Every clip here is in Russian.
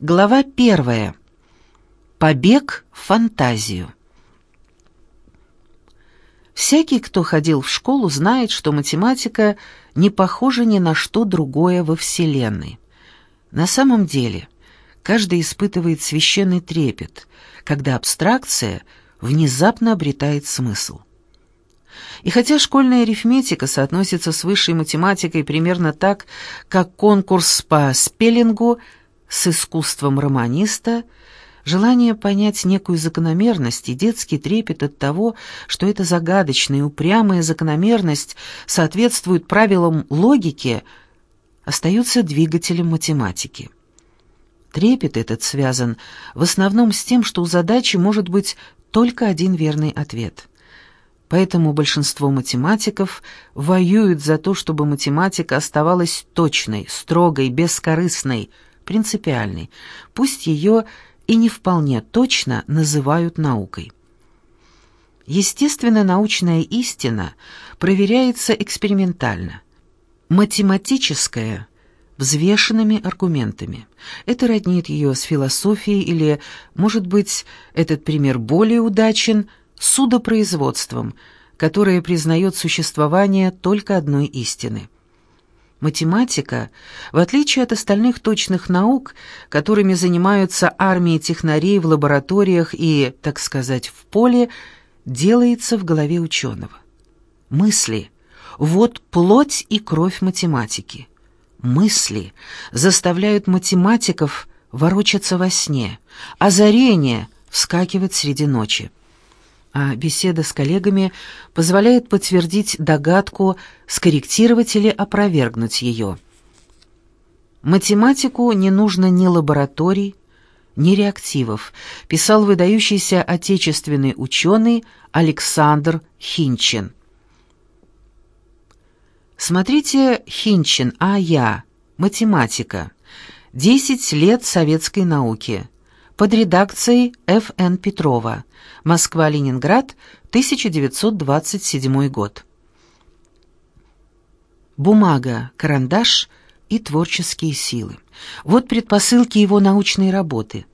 Глава первая. Побег в фантазию. Всякий, кто ходил в школу, знает, что математика не похожа ни на что другое во Вселенной. На самом деле, каждый испытывает священный трепет, когда абстракция внезапно обретает смысл. И хотя школьная арифметика соотносится с высшей математикой примерно так, как конкурс по спеллингу – с искусством романиста, желание понять некую закономерность и детский трепет от того, что эта загадочная и упрямая закономерность соответствует правилам логики, остаются двигателем математики. Трепет этот связан в основном с тем, что у задачи может быть только один верный ответ. Поэтому большинство математиков воюют за то, чтобы математика оставалась точной, строгой, бескорыстной – принципиальной, пусть ее и не вполне точно называют наукой. Естественно, научная истина проверяется экспериментально. Математическая – взвешенными аргументами. Это роднит ее с философией или, может быть, этот пример более удачен, судопроизводством, которое признает существование только одной истины – Математика, в отличие от остальных точных наук, которыми занимаются армии технарей в лабораториях и, так сказать, в поле, делается в голове ученого. Мысли — вот плоть и кровь математики. Мысли заставляют математиков ворочаться во сне, озарение — вскакивать среди ночи а беседа с коллегами позволяет подтвердить догадку, скорректировать или опровергнуть ее. Математику не нужно ни лабораторий, ни реактивов, писал выдающийся отечественный ученый Александр Хинчин. Смотрите Хинчин А.Я. Математика. Десять лет советской науки под редакцией Ф.Н. Петрова. Москва-Ленинград, 1927 год. Бумага, карандаш и творческие силы. Вот предпосылки его научной работы.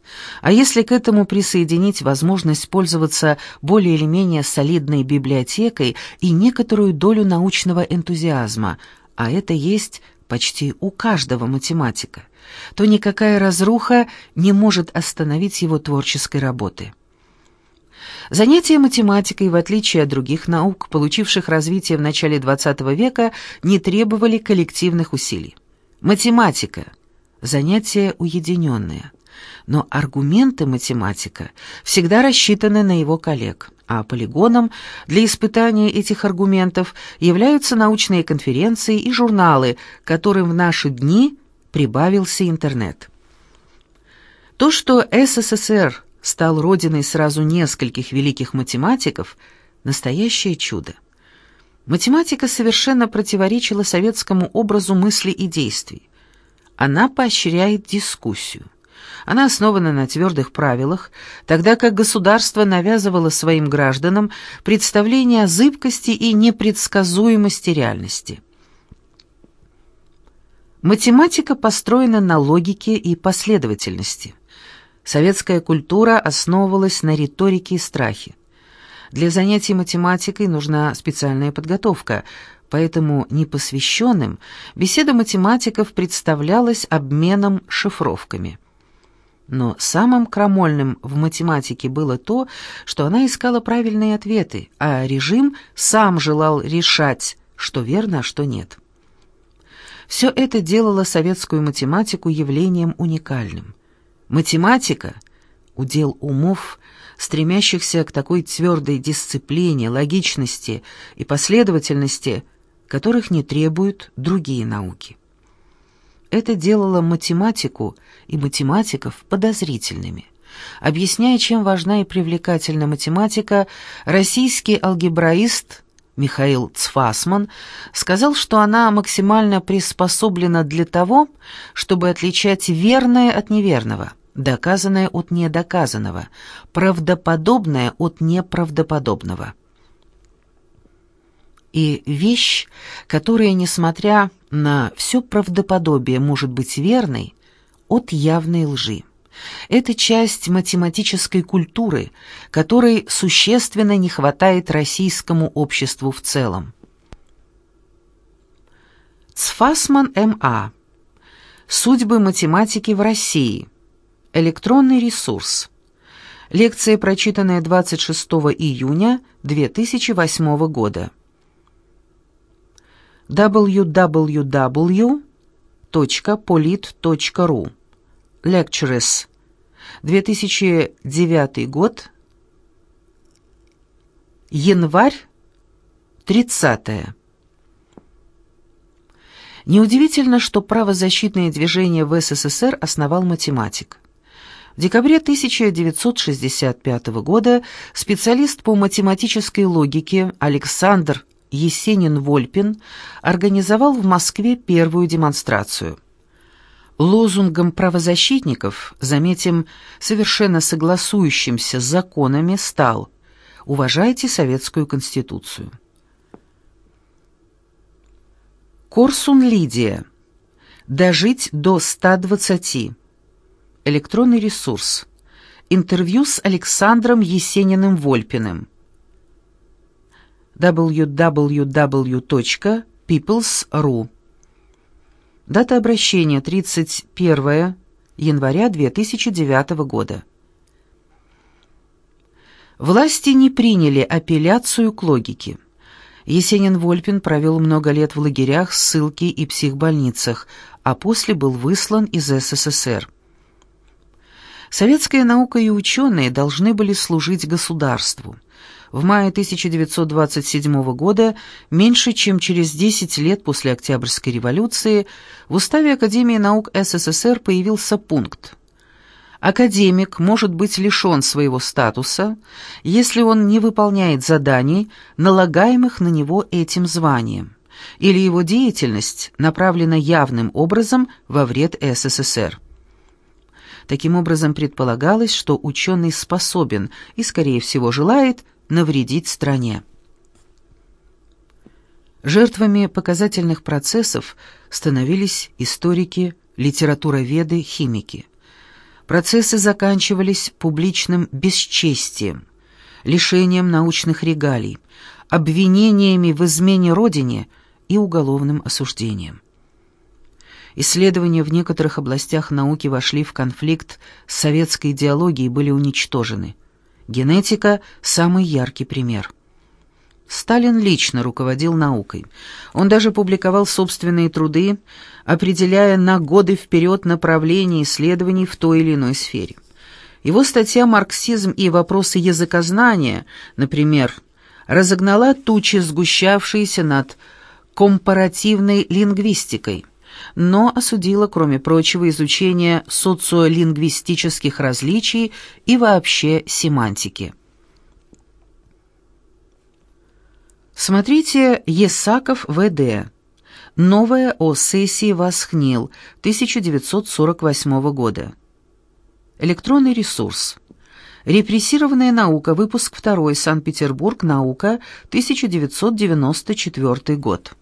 А если к этому присоединить возможность пользоваться более или менее солидной библиотекой и некоторую долю научного энтузиазма, а это есть почти у каждого математика, то никакая разруха не может остановить его творческой работы. Занятия математикой, в отличие от других наук, получивших развитие в начале XX века, не требовали коллективных усилий. Математика – занятие уединенное, но аргументы математика всегда рассчитаны на его коллег, а полигоном для испытания этих аргументов являются научные конференции и журналы, которым в наши дни прибавился интернет. То, что СССР стал родиной сразу нескольких великих математиков, настоящее чудо. Математика совершенно противоречила советскому образу мысли и действий. Она поощряет дискуссию. Она основана на твердых правилах, тогда как государство навязывало своим гражданам представление о зыбкости и непредсказуемости реальности. Математика построена на логике и последовательности. Советская культура основывалась на риторике и страхе. Для занятий математикой нужна специальная подготовка, поэтому непосвященным беседа математиков представлялась обменом шифровками. Но самым крамольным в математике было то, что она искала правильные ответы, а режим сам желал решать, что верно, а что нет. Все это делало советскую математику явлением уникальным. Математика — удел умов, стремящихся к такой твердой дисциплине, логичности и последовательности, которых не требуют другие науки. Это делало математику и математиков подозрительными. Объясняя, чем важна и привлекательна математика, российский алгебраист Михаил Цфасман сказал, что она максимально приспособлена для того, чтобы отличать верное от неверного, доказанное от недоказанного, правдоподобное от неправдоподобного. И вещь, которая, несмотря на все правдоподобие, может быть верной, от явной лжи. Это часть математической культуры, которой существенно не хватает российскому обществу в целом. Цфасман М.А. Судьбы математики в России. Электронный ресурс. Лекция, прочитанная 26 июня 2008 года. www.polit.ru Lectures. 2009 год. Январь 30. Неудивительно, что правозащитное движение в СССР основал математик. В декабре 1965 года специалист по математической логике Александр Есенин-Вольпин организовал в Москве первую демонстрацию. Лозунгом правозащитников, заметим, совершенно согласующимся с законами, стал «Уважайте Советскую Конституцию». Корсун Лидия. Дожить до 120. Электронный ресурс. Интервью с Александром Есениным-Вольпиным. www.peoples.ru Дата обращения 31 января 2009 года. Власти не приняли апелляцию к логике. Есенин-Вольпин провел много лет в лагерях, ссылке и психбольницах, а после был выслан из СССР. Советская наука и ученые должны были служить государству. В мае 1927 года, меньше чем через 10 лет после Октябрьской революции, в Уставе Академии наук СССР появился пункт Академик может быть лишен своего статуса, если он не выполняет заданий, налагаемых на него этим званием, или его деятельность направлена явным образом во вред СССР. Таким образом, предполагалось, что ученый способен и, скорее всего, желает навредить стране. Жертвами показательных процессов становились историки, литературоведы, химики. Процессы заканчивались публичным бесчестием, лишением научных регалий, обвинениями в измене Родине и уголовным осуждением. Исследования в некоторых областях науки вошли в конфликт с советской идеологией и были уничтожены. Генетика – самый яркий пример – Сталин лично руководил наукой. Он даже публиковал собственные труды, определяя на годы вперед направление исследований в той или иной сфере. Его статья «Марксизм и вопросы языкознания», например, разогнала тучи, сгущавшиеся над компаративной лингвистикой, но осудила, кроме прочего, изучение социолингвистических различий и вообще семантики. Смотрите Есаков В.Д. Новая о сессии Восхнил 1948 года. Электронный ресурс. Репрессированная наука. Выпуск 2. Санкт-Петербург. Наука. 1994 год.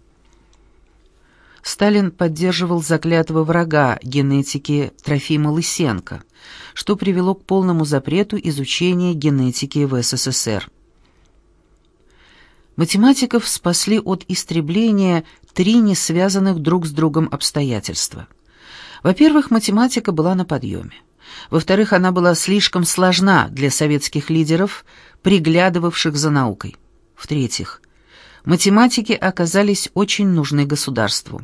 Сталин поддерживал заклятого врага генетики Трофима Лысенко, что привело к полному запрету изучения генетики в СССР. Математиков спасли от истребления три несвязанных друг с другом обстоятельства. Во-первых, математика была на подъеме. Во-вторых, она была слишком сложна для советских лидеров, приглядывавших за наукой. В-третьих, математики оказались очень нужны государству.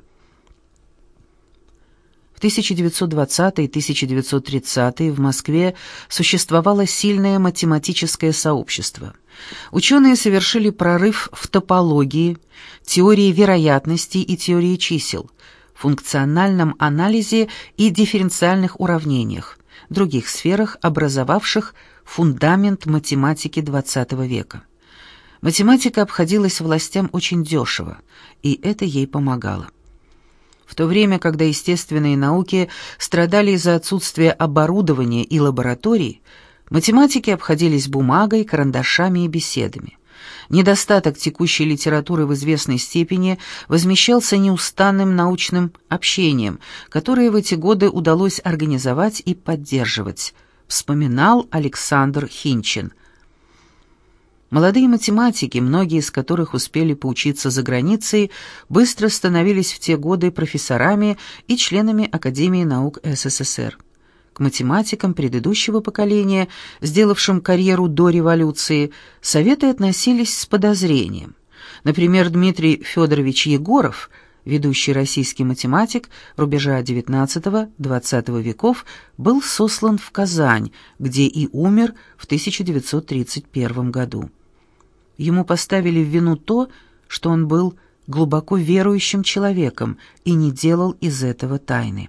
В 1920-1930-е в Москве существовало сильное математическое сообщество. Ученые совершили прорыв в топологии, теории вероятностей и теории чисел, функциональном анализе и дифференциальных уравнениях, других сферах, образовавших фундамент математики XX века. Математика обходилась властям очень дешево, и это ей помогало. В то время, когда естественные науки страдали из-за отсутствия оборудования и лабораторий, математики обходились бумагой, карандашами и беседами. Недостаток текущей литературы в известной степени возмещался неустанным научным общением, которое в эти годы удалось организовать и поддерживать, вспоминал Александр Хинчин. Молодые математики, многие из которых успели поучиться за границей, быстро становились в те годы профессорами и членами Академии наук СССР. К математикам предыдущего поколения, сделавшим карьеру до революции, советы относились с подозрением. Например, Дмитрий Федорович Егоров, ведущий российский математик рубежа XIX-XX веков, был сослан в Казань, где и умер в 1931 году. Ему поставили в вину то, что он был глубоко верующим человеком и не делал из этого тайны.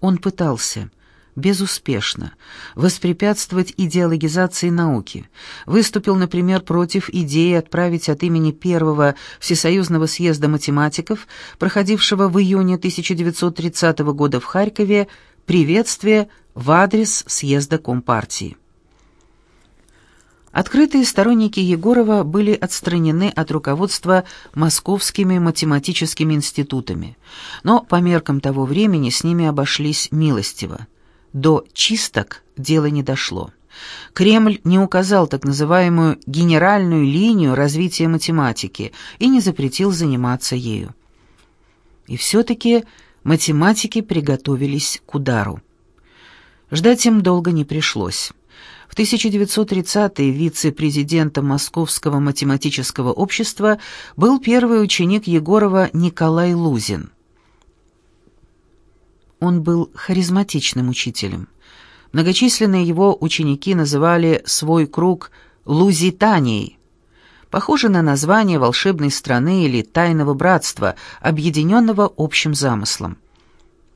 Он пытался, безуспешно, воспрепятствовать идеологизации науки. Выступил, например, против идеи отправить от имени первого Всесоюзного съезда математиков, проходившего в июне 1930 года в Харькове, приветствие в адрес съезда Компартии. Открытые сторонники Егорова были отстранены от руководства московскими математическими институтами, но по меркам того времени с ними обошлись милостиво. До чисток дело не дошло. Кремль не указал так называемую «генеральную линию развития математики» и не запретил заниматься ею. И все-таки математики приготовились к удару. Ждать им долго не пришлось. В 1930-е вице-президентом Московского математического общества был первый ученик Егорова Николай Лузин. Он был харизматичным учителем. Многочисленные его ученики называли свой круг «Лузитанией», похоже на название волшебной страны или тайного братства, объединенного общим замыслом.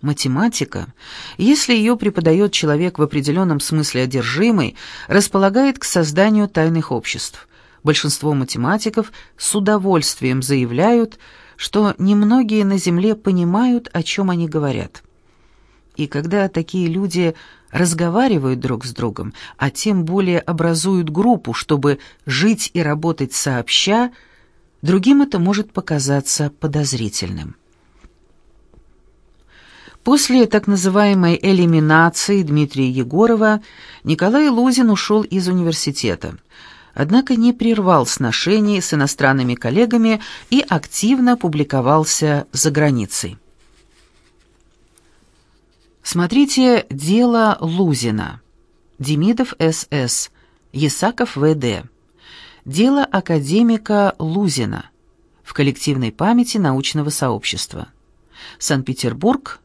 Математика, если ее преподает человек в определенном смысле одержимый, располагает к созданию тайных обществ. Большинство математиков с удовольствием заявляют, что немногие на Земле понимают, о чем они говорят. И когда такие люди разговаривают друг с другом, а тем более образуют группу, чтобы жить и работать сообща, другим это может показаться подозрительным. После так называемой элиминации Дмитрия Егорова Николай Лузин ушел из университета, однако не прервал сношений с иностранными коллегами и активно публиковался за границей. Смотрите «Дело Лузина». Демидов С.С. Есаков В.Д. Дело академика Лузина в коллективной памяти научного сообщества. Санкт-Петербург,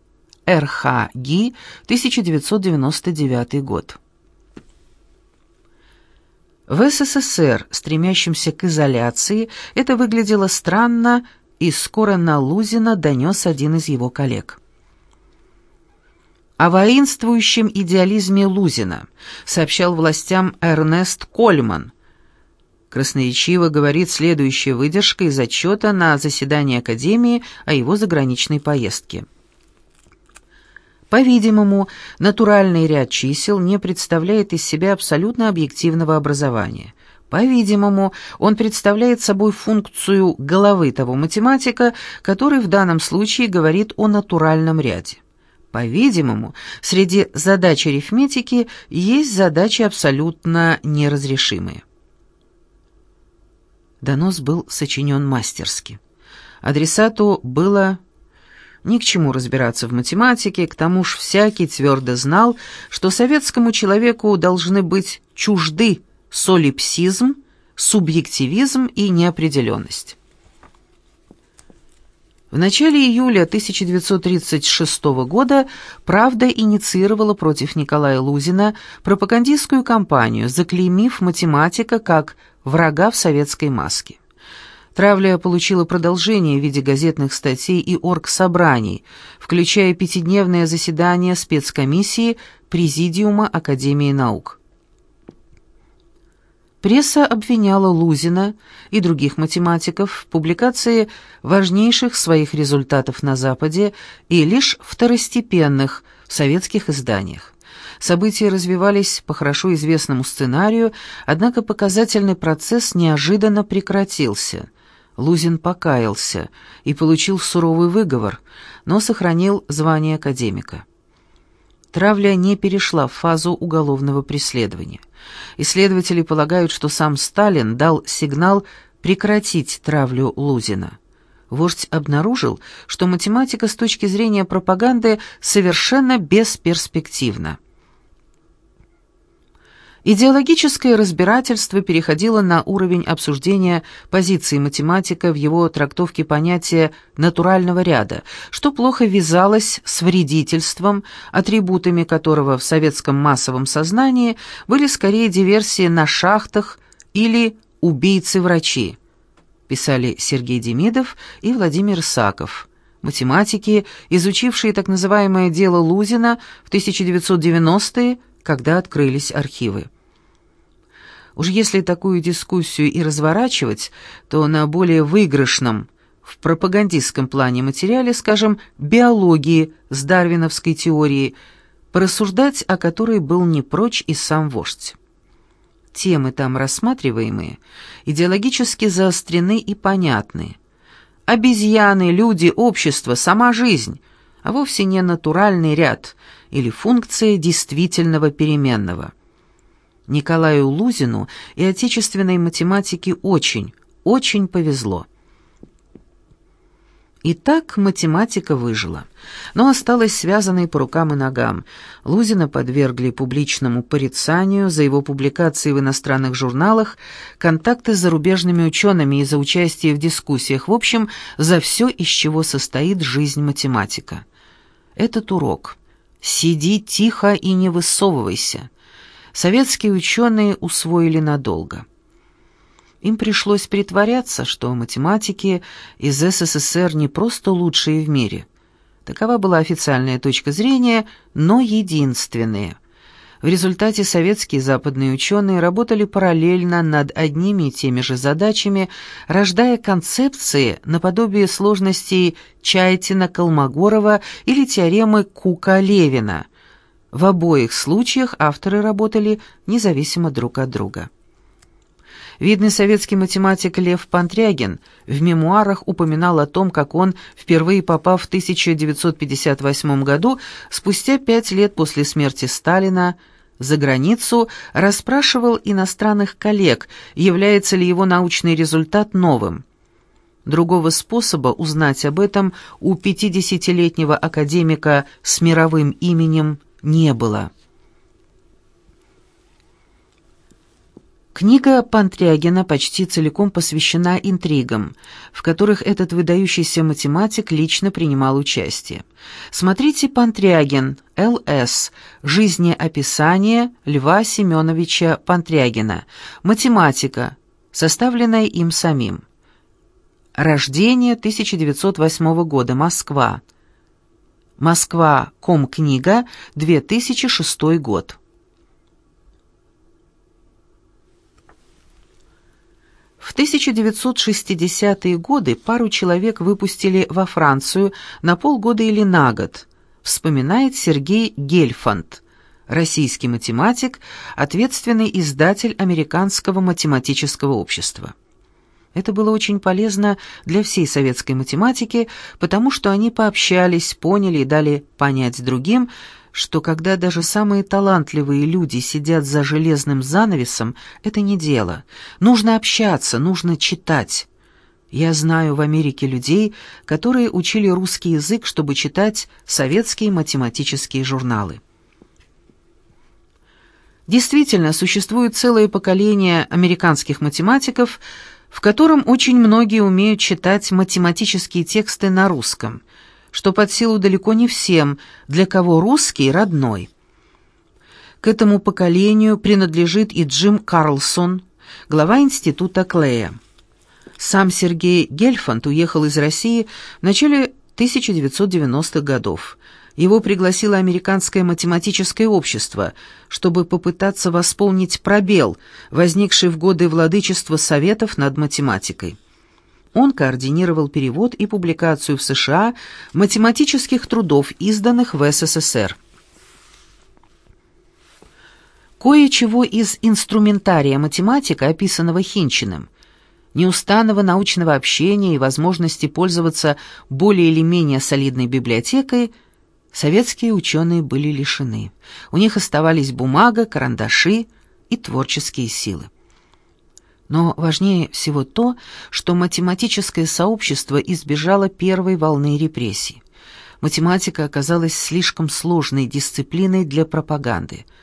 Р.Х. ГИ, 1999 год. В СССР, стремящемся к изоляции, это выглядело странно, и скоро на Лузина донес один из его коллег. О воинствующем идеализме Лузина сообщал властям Эрнест Кольман. Красноречиво говорит следующая выдержка из отчета на заседании Академии о его заграничной поездке. По-видимому, натуральный ряд чисел не представляет из себя абсолютно объективного образования. По-видимому, он представляет собой функцию головы того математика, который в данном случае говорит о натуральном ряде. По-видимому, среди задач арифметики есть задачи абсолютно неразрешимые. Донос был сочинен мастерски. Адресату было ни к чему разбираться в математике, к тому ж всякий твердо знал, что советскому человеку должны быть чужды солипсизм, субъективизм и неопределенность. В начале июля 1936 года «Правда» инициировала против Николая Лузина пропагандистскую кампанию, заклеймив математика как врага в советской маске. Травля получила продолжение в виде газетных статей и оргсобраний, включая пятидневное заседание спецкомиссии Президиума Академии наук. Пресса обвиняла Лузина и других математиков в публикации важнейших своих результатов на Западе и лишь второстепенных в советских изданиях. События развивались по хорошо известному сценарию, однако показательный процесс неожиданно прекратился. Лузин покаялся и получил суровый выговор, но сохранил звание академика. Травля не перешла в фазу уголовного преследования. Исследователи полагают, что сам Сталин дал сигнал прекратить травлю Лузина. Вождь обнаружил, что математика с точки зрения пропаганды совершенно бесперспективна. Идеологическое разбирательство переходило на уровень обсуждения позиции математика в его трактовке понятия натурального ряда, что плохо вязалось с вредительством, атрибутами которого в советском массовом сознании были скорее диверсии на шахтах или убийцы-врачи, писали Сергей Демидов и Владимир Саков математики, изучившие так называемое «дело Лузина» в 1990-е, когда открылись архивы. Уж если такую дискуссию и разворачивать, то на более выигрышном, в пропагандистском плане материале, скажем, биологии с дарвиновской теорией, порассуждать о которой был не прочь и сам вождь. Темы там рассматриваемые идеологически заострены и понятны. Обезьяны, люди, общество, сама жизнь, а вовсе не натуральный ряд или функция действительного переменного – Николаю Лузину и отечественной математике очень, очень повезло. И так математика выжила, но осталась связанной по рукам и ногам. Лузина подвергли публичному порицанию за его публикации в иностранных журналах, контакты с зарубежными учеными и за участие в дискуссиях, в общем, за все, из чего состоит жизнь математика. Этот урок. Сиди тихо и не высовывайся советские ученые усвоили надолго. Им пришлось притворяться, что математики из СССР не просто лучшие в мире. Такова была официальная точка зрения, но единственная. В результате советские и западные ученые работали параллельно над одними и теми же задачами, рождая концепции наподобие сложностей Чайтина-Колмогорова или теоремы Кука-Левина – в обоих случаях авторы работали независимо друг от друга. Видный советский математик Лев Пантрягин в мемуарах упоминал о том, как он, впервые попав в 1958 году, спустя пять лет после смерти Сталина, за границу, расспрашивал иностранных коллег, является ли его научный результат новым. Другого способа узнать об этом у 50-летнего академика с мировым именем не было. Книга Пантрягина почти целиком посвящена интригам, в которых этот выдающийся математик лично принимал участие. Смотрите «Пантрягин», Л.С., «Жизнеописание Льва Семеновича Пантрягина», «Математика», составленная им самим. Рождение 1908 года, Москва. Москва. Комкнига. 2006 год. В 1960-е годы пару человек выпустили во Францию на полгода или на год, вспоминает Сергей Гельфанд, российский математик, ответственный издатель Американского математического общества. Это было очень полезно для всей советской математики, потому что они пообщались, поняли и дали понять другим, что когда даже самые талантливые люди сидят за железным занавесом, это не дело. Нужно общаться, нужно читать. Я знаю в Америке людей, которые учили русский язык, чтобы читать советские математические журналы. Действительно, существует целое поколение американских математиков – в котором очень многие умеют читать математические тексты на русском, что под силу далеко не всем, для кого русский родной. К этому поколению принадлежит и Джим Карлсон, глава института Клея. Сам Сергей Гельфанд уехал из России в начале 1990-х годов – его пригласило Американское математическое общество, чтобы попытаться восполнить пробел, возникший в годы владычества Советов над математикой. Он координировал перевод и публикацию в США математических трудов, изданных в СССР. Кое-чего из инструментария математика, описанного Хинчиным, неустанного научного общения и возможности пользоваться более или менее солидной библиотекой, советские ученые были лишены. У них оставались бумага, карандаши и творческие силы. Но важнее всего то, что математическое сообщество избежало первой волны репрессий. Математика оказалась слишком сложной дисциплиной для пропаганды –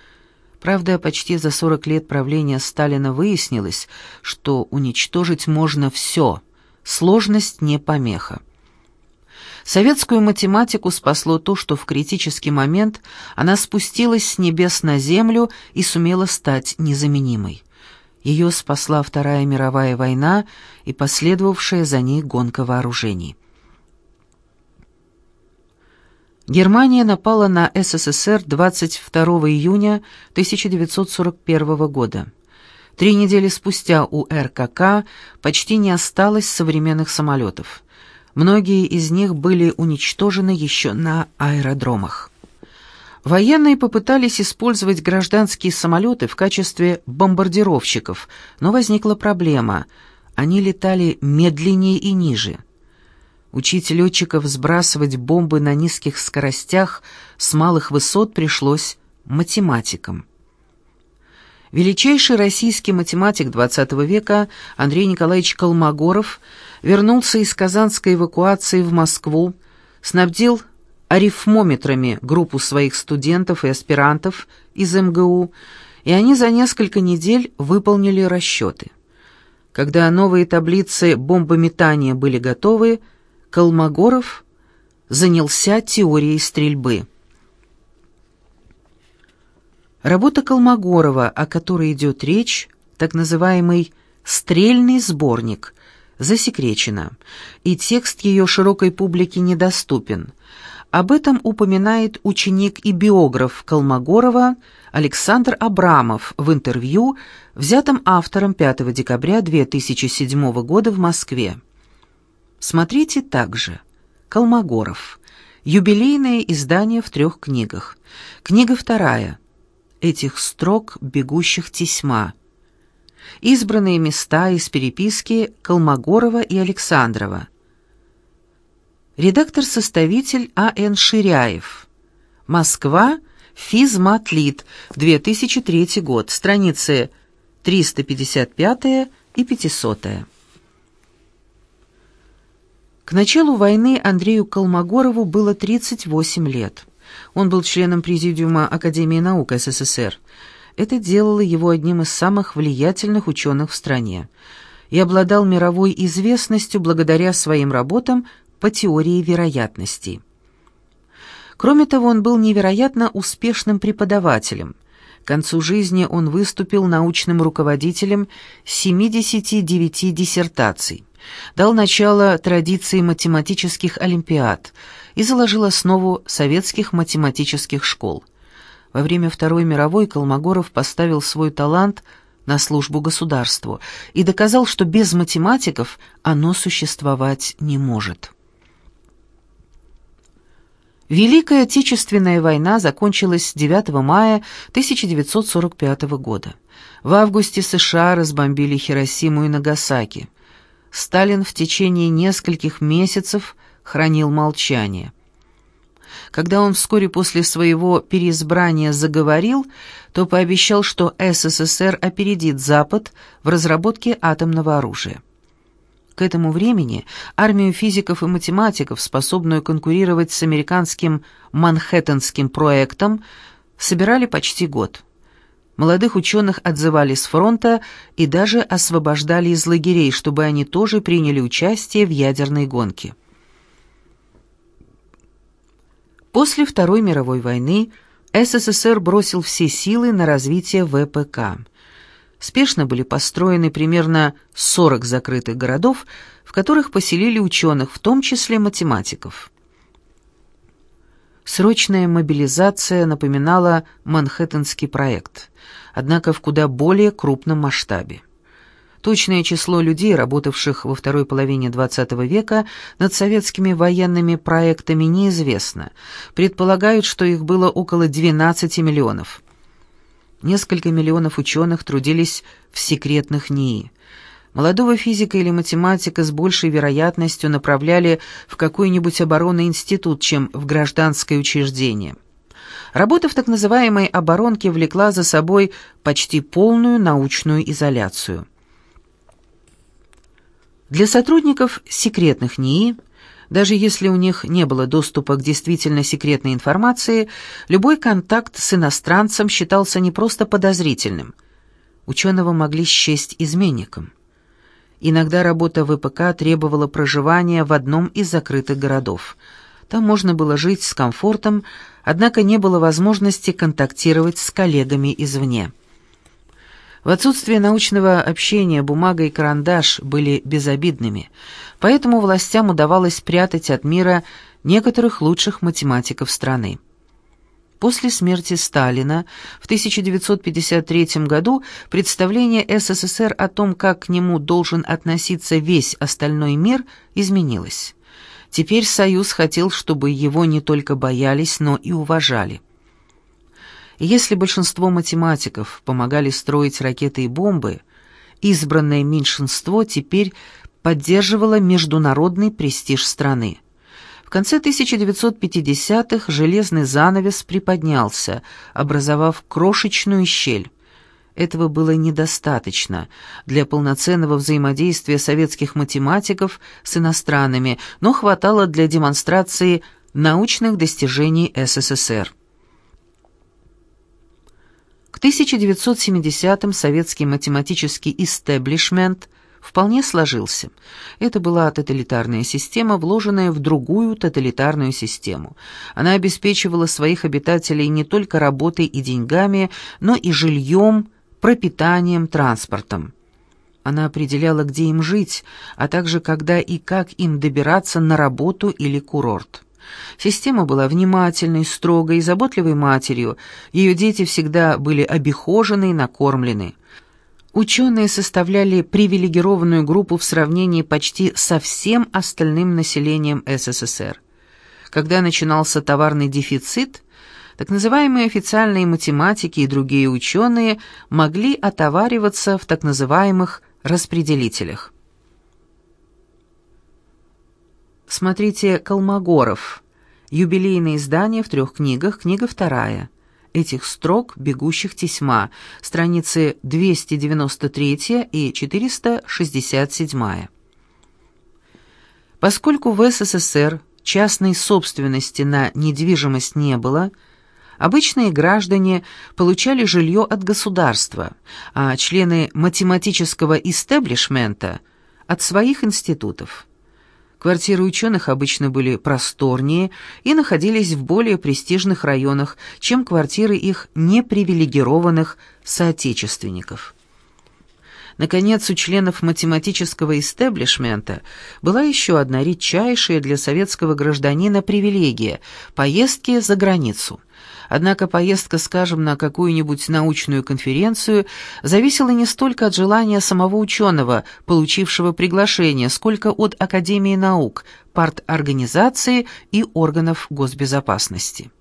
Правда, почти за 40 лет правления Сталина выяснилось, что уничтожить можно все, сложность не помеха. Советскую математику спасло то, что в критический момент она спустилась с небес на землю и сумела стать незаменимой. Ее спасла Вторая мировая война и последовавшая за ней гонка вооружений. Германия напала на СССР 22 июня 1941 года. Три недели спустя у РКК почти не осталось современных самолетов. Многие из них были уничтожены еще на аэродромах. Военные попытались использовать гражданские самолеты в качестве бомбардировщиков, но возникла проблема. Они летали медленнее и ниже – Учить летчиков сбрасывать бомбы на низких скоростях с малых высот пришлось математикам. Величайший российский математик XX века Андрей Николаевич Колмогоров вернулся из казанской эвакуации в Москву, снабдил арифмометрами группу своих студентов и аспирантов из МГУ, и они за несколько недель выполнили расчеты. Когда новые таблицы бомбометания были готовы, Колмогоров занялся теорией стрельбы. Работа Колмогорова, о которой идет речь, так называемый «стрельный сборник», засекречена, и текст ее широкой публике недоступен. Об этом упоминает ученик и биограф Колмогорова Александр Абрамов в интервью, взятом автором 5 декабря 2007 года в Москве. Смотрите также. Колмогоров. Юбилейное издание в трех книгах. Книга вторая. Этих строк бегущих тесьма. Избранные места из переписки Колмогорова и Александрова. Редактор-составитель А.Н. Ширяев. Москва. Физматлит. 2003 год. Страницы 355 и 500. К началу войны Андрею Колмогорову было 38 лет. Он был членом Президиума Академии наук СССР. Это делало его одним из самых влиятельных ученых в стране и обладал мировой известностью благодаря своим работам по теории вероятностей. Кроме того, он был невероятно успешным преподавателем. К концу жизни он выступил научным руководителем 79 диссертаций дал начало традиции математических олимпиад и заложил основу советских математических школ. Во время Второй мировой Колмогоров поставил свой талант на службу государству и доказал, что без математиков оно существовать не может. Великая Отечественная война закончилась 9 мая 1945 года. В августе США разбомбили Хиросиму и Нагасаки – Сталин в течение нескольких месяцев хранил молчание. Когда он вскоре после своего переизбрания заговорил, то пообещал, что СССР опередит Запад в разработке атомного оружия. К этому времени армию физиков и математиков, способную конкурировать с американским Манхэттенским проектом, собирали почти год. Молодых ученых отзывали с фронта и даже освобождали из лагерей, чтобы они тоже приняли участие в ядерной гонке. После Второй мировой войны СССР бросил все силы на развитие ВПК. Спешно были построены примерно 40 закрытых городов, в которых поселили ученых, в том числе математиков. Срочная мобилизация напоминала Манхэттенский проект, однако в куда более крупном масштабе. Точное число людей, работавших во второй половине XX века над советскими военными проектами, неизвестно. Предполагают, что их было около 12 миллионов. Несколько миллионов ученых трудились в секретных НИИ. Молодого физика или математика с большей вероятностью направляли в какой-нибудь оборонный институт, чем в гражданское учреждение. Работа в так называемой оборонке влекла за собой почти полную научную изоляцию. Для сотрудников секретных НИИ, даже если у них не было доступа к действительно секретной информации, любой контакт с иностранцем считался не просто подозрительным. Ученого могли счесть изменником. Иногда работа ВПК требовала проживания в одном из закрытых городов. Там можно было жить с комфортом, однако не было возможности контактировать с коллегами извне. В отсутствие научного общения бумага и карандаш были безобидными, поэтому властям удавалось прятать от мира некоторых лучших математиков страны. После смерти Сталина в 1953 году представление СССР о том, как к нему должен относиться весь остальной мир, изменилось. Теперь Союз хотел, чтобы его не только боялись, но и уважали. Если большинство математиков помогали строить ракеты и бомбы, избранное меньшинство теперь поддерживало международный престиж страны. В конце 1950-х железный занавес приподнялся, образовав крошечную щель. Этого было недостаточно для полноценного взаимодействия советских математиков с иностранными, но хватало для демонстрации научных достижений СССР. К 1970-м советский математический истеблишмент – вполне сложился. Это была тоталитарная система, вложенная в другую тоталитарную систему. Она обеспечивала своих обитателей не только работой и деньгами, но и жильем, пропитанием, транспортом. Она определяла, где им жить, а также когда и как им добираться на работу или курорт. Система была внимательной, строгой и заботливой матерью, ее дети всегда были обихожены и накормлены. Ученые составляли привилегированную группу в сравнении почти со всем остальным населением СССР. Когда начинался товарный дефицит, так называемые официальные математики и другие ученые могли отовариваться в так называемых распределителях. Смотрите «Колмогоров». Юбилейное издание в трех книгах, книга вторая – этих строк, бегущих тесьма, страницы 293 и 467. Поскольку в СССР частной собственности на недвижимость не было, обычные граждане получали жилье от государства, а члены математического истеблишмента – от своих институтов. Квартиры ученых обычно были просторнее и находились в более престижных районах, чем квартиры их непривилегированных соотечественников. Наконец, у членов математического истеблишмента была еще одна редчайшая для советского гражданина привилегия – поездки за границу – Однако поездка, скажем, на какую-нибудь научную конференцию зависела не столько от желания самого ученого, получившего приглашение, сколько от Академии наук, парторганизации и органов госбезопасности.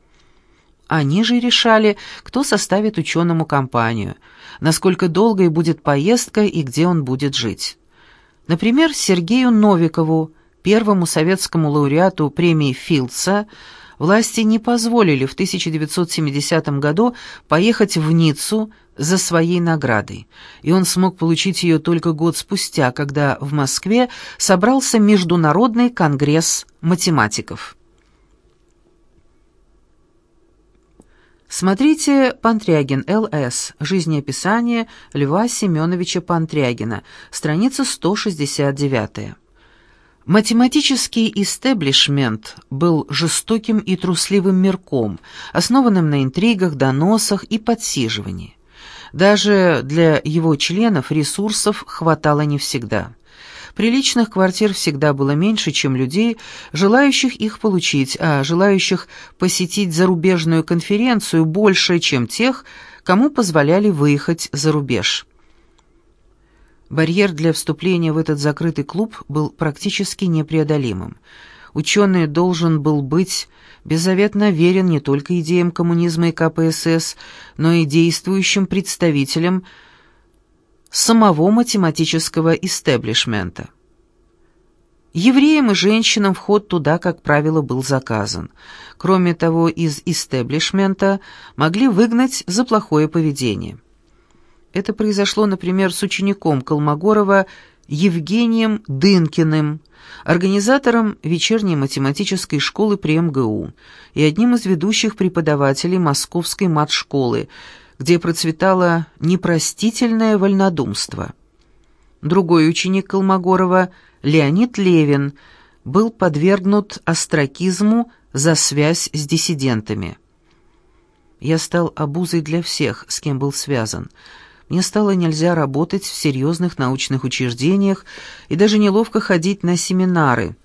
Они же решали, кто составит ученому компанию, насколько долгой будет поездка и где он будет жить. Например, Сергею Новикову, первому советскому лауреату премии Филдса, власти не позволили в 1970 году поехать в Ниццу за своей наградой, и он смог получить ее только год спустя, когда в Москве собрался Международный конгресс математиков. Смотрите «Пантрягин, Л.С. Жизнеописание Льва Семеновича Пантрягина», страница 169. Математический истеблишмент был жестоким и трусливым мирком, основанным на интригах, доносах и подсиживании. Даже для его членов ресурсов хватало не всегда. Приличных квартир всегда было меньше, чем людей, желающих их получить, а желающих посетить зарубежную конференцию больше, чем тех, кому позволяли выехать за рубеж. Барьер для вступления в этот закрытый клуб был практически непреодолимым. Ученый должен был быть беззаветно верен не только идеям коммунизма и КПСС, но и действующим представителем самого математического истеблишмента. Евреям и женщинам вход туда, как правило, был заказан. Кроме того, из истеблишмента могли выгнать за плохое поведение. Это произошло, например, с учеником Колмогорова Евгением Дынкиным, организатором вечерней математической школы при МГУ и одним из ведущих преподавателей Московской мат-школы, где процветало непростительное вольнодумство. Другой ученик Колмогорова, Леонид Левин, был подвергнут остракизму за связь с диссидентами. Я стал обузой для всех, с кем был связан – мне стало нельзя работать в серьезных научных учреждениях и даже неловко ходить на семинары.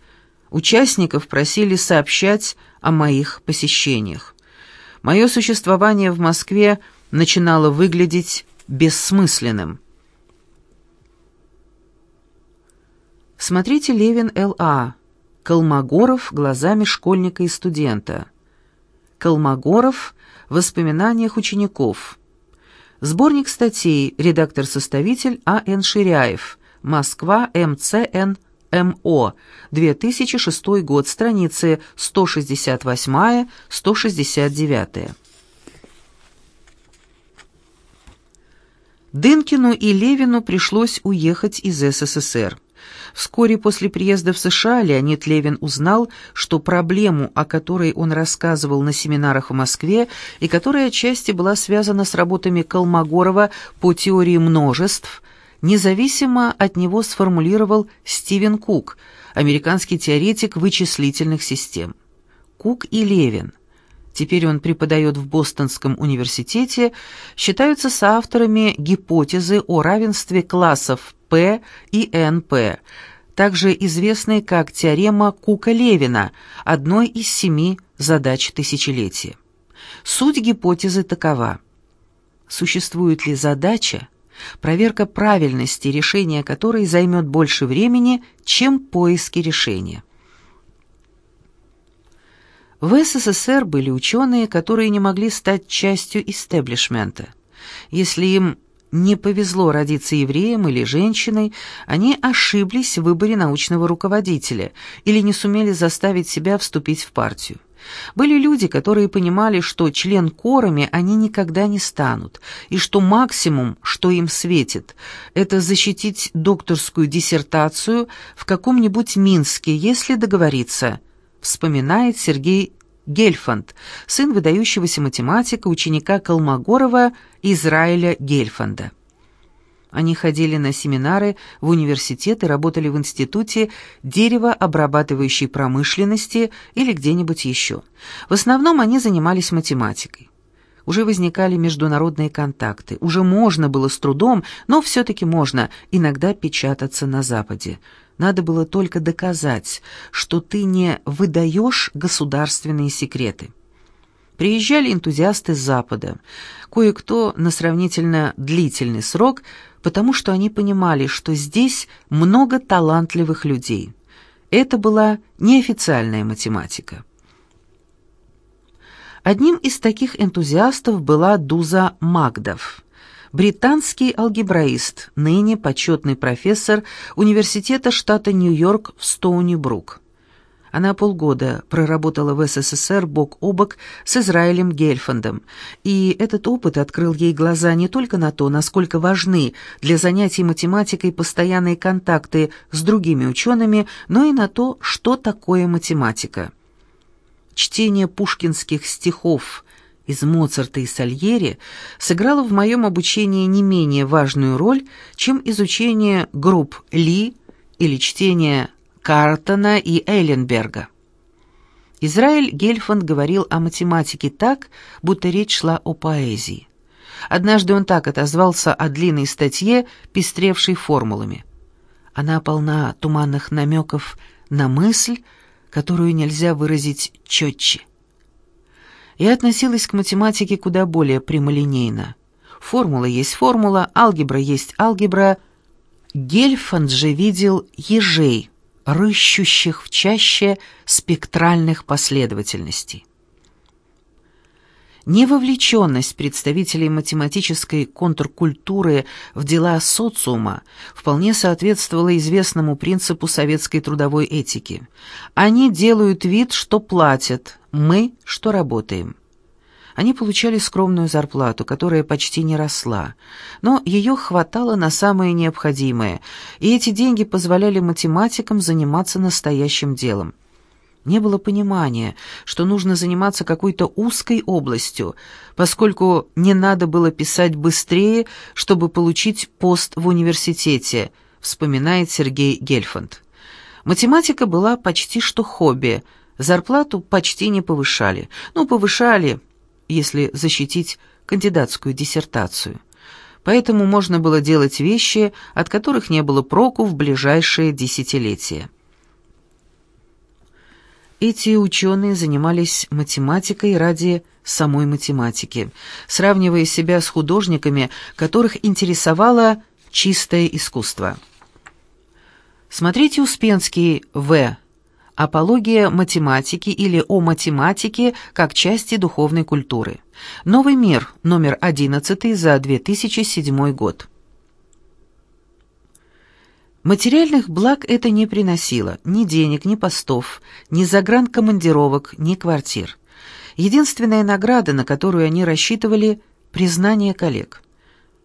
Участников просили сообщать о моих посещениях. Мое существование в Москве начинало выглядеть бессмысленным. Смотрите Левин Л.А. Колмогоров глазами школьника и студента. Колмогоров в воспоминаниях учеников. Сборник статей, редактор-составитель А.Н. Ширяев, Москва, МЦН-МО, 2006 год, страницы 168-169. Дынкину и Левину пришлось уехать из СССР. Вскоре после приезда в США Леонид Левин узнал, что проблему, о которой он рассказывал на семинарах в Москве и которая отчасти была связана с работами Колмогорова по теории множеств, независимо от него сформулировал Стивен Кук, американский теоретик вычислительных систем. Кук и Левин – теперь он преподает в Бостонском университете, считаются соавторами гипотезы о равенстве классов П и НП, также известной как теорема Кука-Левина, одной из семи задач тысячелетия. Суть гипотезы такова. Существует ли задача, проверка правильности решения которой займет больше времени, чем поиски решения? В СССР были ученые, которые не могли стать частью истеблишмента. Если им не повезло родиться евреем или женщиной, они ошиблись в выборе научного руководителя или не сумели заставить себя вступить в партию. Были люди, которые понимали, что член корами они никогда не станут, и что максимум, что им светит, это защитить докторскую диссертацию в каком-нибудь Минске, если договориться, вспоминает Сергей Гельфанд, сын выдающегося математика, ученика Колмогорова Израиля Гельфанда. Они ходили на семинары в университет и работали в институте деревообрабатывающей промышленности или где-нибудь еще. В основном они занимались математикой. Уже возникали международные контакты. Уже можно было с трудом, но все-таки можно иногда печататься на Западе. Надо было только доказать, что ты не выдаешь государственные секреты. Приезжали энтузиасты с Запада, кое-кто на сравнительно длительный срок, потому что они понимали, что здесь много талантливых людей. Это была неофициальная математика. Одним из таких энтузиастов была Дуза Магдов британский алгебраист, ныне почетный профессор Университета штата Нью-Йорк в Стоуни-Брук. Она полгода проработала в СССР бок о бок с Израилем Гельфандом, и этот опыт открыл ей глаза не только на то, насколько важны для занятий математикой постоянные контакты с другими учеными, но и на то, что такое математика. Чтение пушкинских стихов из Моцарта и Сальери сыграла в моем обучении не менее важную роль, чем изучение групп Ли или чтение Картона и Эйленберга. Израиль Гельфанд говорил о математике так, будто речь шла о поэзии. Однажды он так отозвался о длинной статье, пестревшей формулами. Она полна туманных намеков на мысль, которую нельзя выразить четче. Я относилась к математике куда более прямолинейно. Формула есть формула, алгебра есть алгебра. Гельфанд же видел ежей, рыщущих в чаще спектральных последовательностей. Невовлеченность представителей математической контркультуры в дела социума вполне соответствовала известному принципу советской трудовой этики. Они делают вид, что платят, мы, что работаем. Они получали скромную зарплату, которая почти не росла, но ее хватало на самое необходимое, и эти деньги позволяли математикам заниматься настоящим делом. Не было понимания, что нужно заниматься какой-то узкой областью, поскольку не надо было писать быстрее, чтобы получить пост в университете, вспоминает Сергей Гельфанд. Математика была почти что хобби, зарплату почти не повышали. Ну, повышали, если защитить кандидатскую диссертацию. Поэтому можно было делать вещи, от которых не было проку в ближайшие десятилетия. Эти ученые занимались математикой ради самой математики, сравнивая себя с художниками, которых интересовало чистое искусство. Смотрите Успенский В. «Апология математики» или «О математике как части духовной культуры». «Новый мир», номер 11 за 2007 год. Материальных благ это не приносило, ни денег, ни постов, ни загранкомандировок, ни квартир. Единственная награда, на которую они рассчитывали – признание коллег.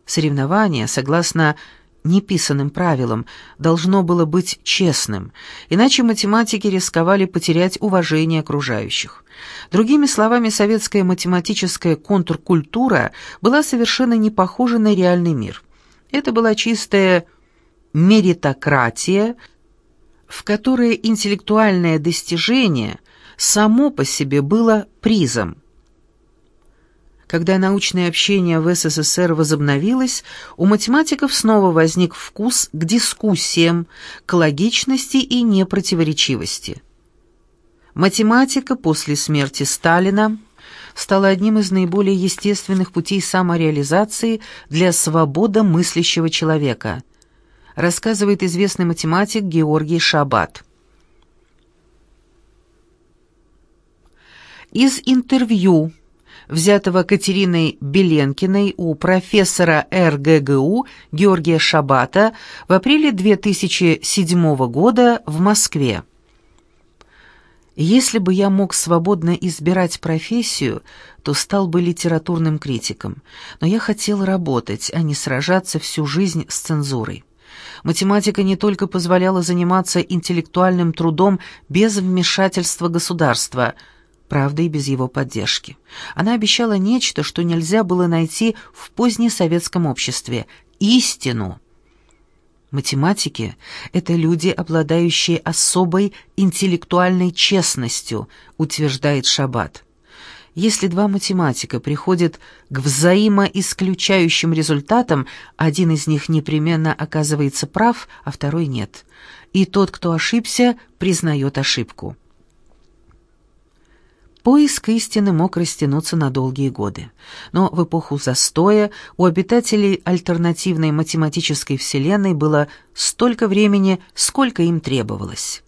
Соревнование, согласно неписанным правилам, должно было быть честным, иначе математики рисковали потерять уважение окружающих. Другими словами, советская математическая контркультура была совершенно не похожа на реальный мир. Это была чистая меритократия, в которой интеллектуальное достижение само по себе было призом. Когда научное общение в СССР возобновилось, у математиков снова возник вкус к дискуссиям, к логичности и непротиворечивости. Математика после смерти Сталина стала одним из наиболее естественных путей самореализации для свободомыслящего человека – рассказывает известный математик Георгий Шабат. Из интервью, взятого Катериной Беленкиной у профессора РГГУ Георгия Шабата в апреле 2007 года в Москве. Если бы я мог свободно избирать профессию, то стал бы литературным критиком, но я хотел работать, а не сражаться всю жизнь с цензурой. Математика не только позволяла заниматься интеллектуальным трудом без вмешательства государства, правда и без его поддержки. Она обещала нечто, что нельзя было найти в позднесоветском обществе — истину. Математики — это люди, обладающие особой интеллектуальной честностью, утверждает Шаббат. Если два математика приходят к взаимоисключающим результатам, один из них непременно оказывается прав, а второй нет. И тот, кто ошибся, признает ошибку. Поиск истины мог растянуться на долгие годы. Но в эпоху застоя у обитателей альтернативной математической вселенной было столько времени, сколько им требовалось.